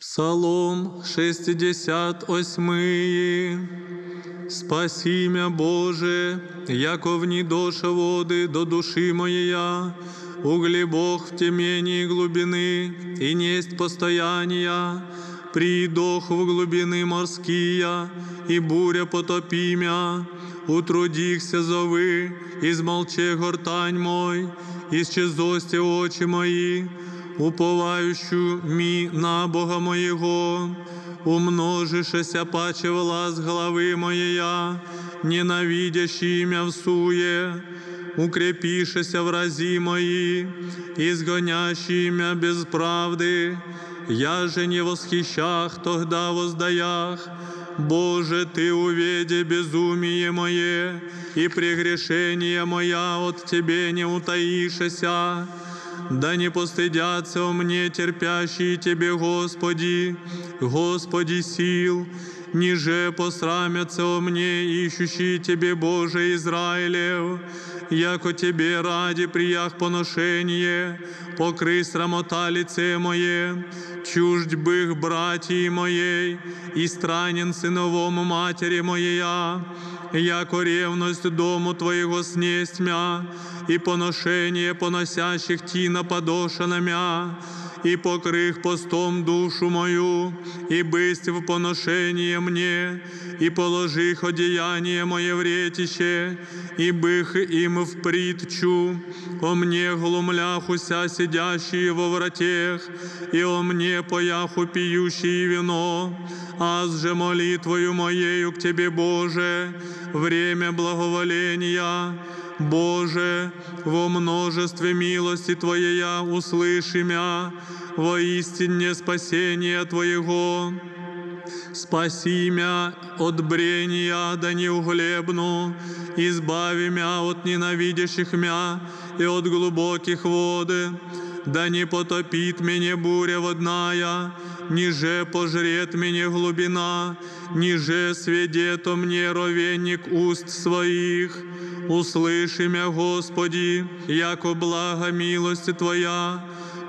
Псалом 68. Спаси мя Боже, яко в доша воды до души моя, угли Бог в темении глубины, и несть постояния, придох в глубины морские, и буря потопи мя, утрудихся зови, измолче гортань мой, исчезости очи мои, уповающу мі на Бога моєго, умножишеся паче влас голови моєя, ненавидящий всує, укрепишеся в разі мої, изгонящий ім'я без правди, я же не восхищах, тогда воздаях, Боже, Ты уведи безумие мое, и прегрешение моя от Тебе не утаишься. Да не постыдятся о мне терпящие Тебе, Господи, Господи сил, ниже посрамятся о мне ищущие Тебе, Боже Израилев, яко Тебе ради приях поношение, покрый срамота лице мое, чуждь бых братьи моей, и странен сыновом матери моя, яко ревность дому Твоего снесть мя, и поношение поносящих Тина подошана мя, и покрых постом душу мою, и бысть в поношение мне, и положих одеяние мое в ретище, и бых им в притчу, о мне глумляхуся сидящие во вратех, и о мне пояху пьющие вино, аз же молитвою моею к Тебе, Боже, время благоволения, Боже, во множестве милости Твоя услыши мя, воистине спасения Твоего. Спаси мя от брения, да не углебну, избави мя от ненавидящих мя и от глубоких воды, да не потопит меня буря водная, ниже пожрет меня глубина, ниже сведет о мне ровенник уст своих. Услыши мя, Господи, яко благо милость Твоя,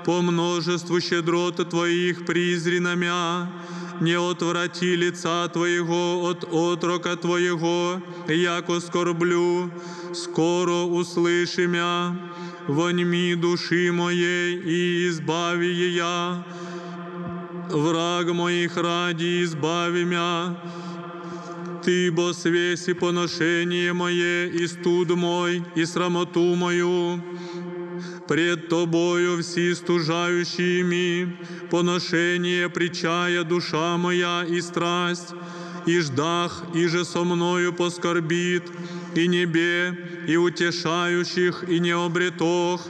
по множеству щедрот Твоих призри на мя, не отврати лица Твоего от отрока Твоего, яко скорблю, скоро услыши мя, воньми души моей и избави я, враг моих ради избави мя, ты, бо свеси поношение мое, и студ мой, и срамоту мою, пред Тобою все стужающими, поношение причая душа моя и страсть, и ждах, и же со мною поскорбит, и небе, и утешающих, и не обретох,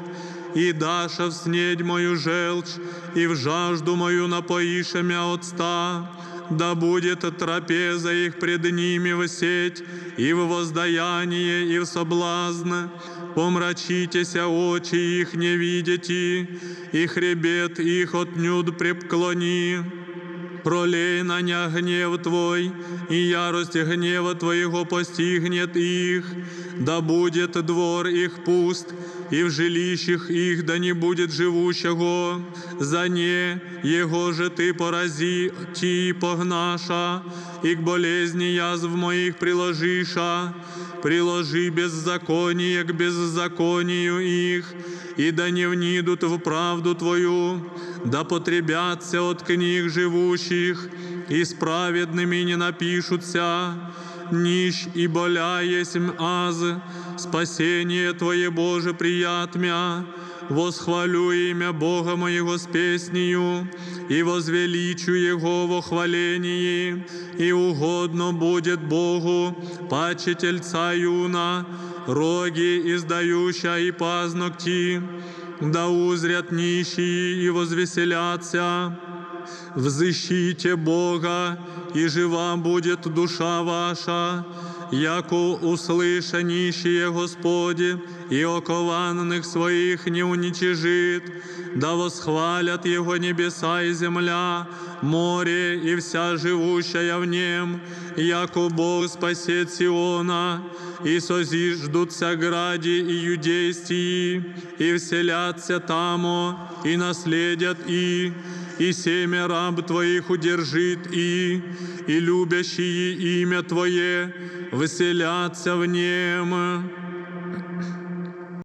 и даша в снедь мою желчь, и в жажду мою напоиша мя от ста, да будет трапеза их пред ними в сеть, и в воздаяние, и в соблазн. Помрачитеся очи их не видите, и хребет их отнюдь преклони. Пролей на ня гнев Твой, и ярость гнева Твоего постигнет их, да будет двор их пуст, и в жилищах их да не будет живущего, за не Его же Ты порази, Ти погнаша, и к болезни язв моих приложиша, приложи беззаконие к беззаконию их, и да не внидут в правду Твою, да потребятся от книг живущих, и праведными не напишутся, нищ и боля есмь аз, спасение Твое, Боже, прият мя, восхвалю имя Бога моего с песнею, и возвеличу Его во хвалении, и угодно будет Богу, паче тельца юна, роги издающа и пазногти, да узрят нищие и возвеселятся. Взыщите Бога, и жива будет душа ваша, яко услыша нищие Господи, и окованных своих не уничижит, да восхвалят Его небеса и земля, море и вся живущая в нем, яко Бог спасет Сиона, и созиждутся гради и юдейстии, и вселятся тамо, и наследят и, и семя раб Твоих удержит и, и любящие имя Твое выселятся в нем.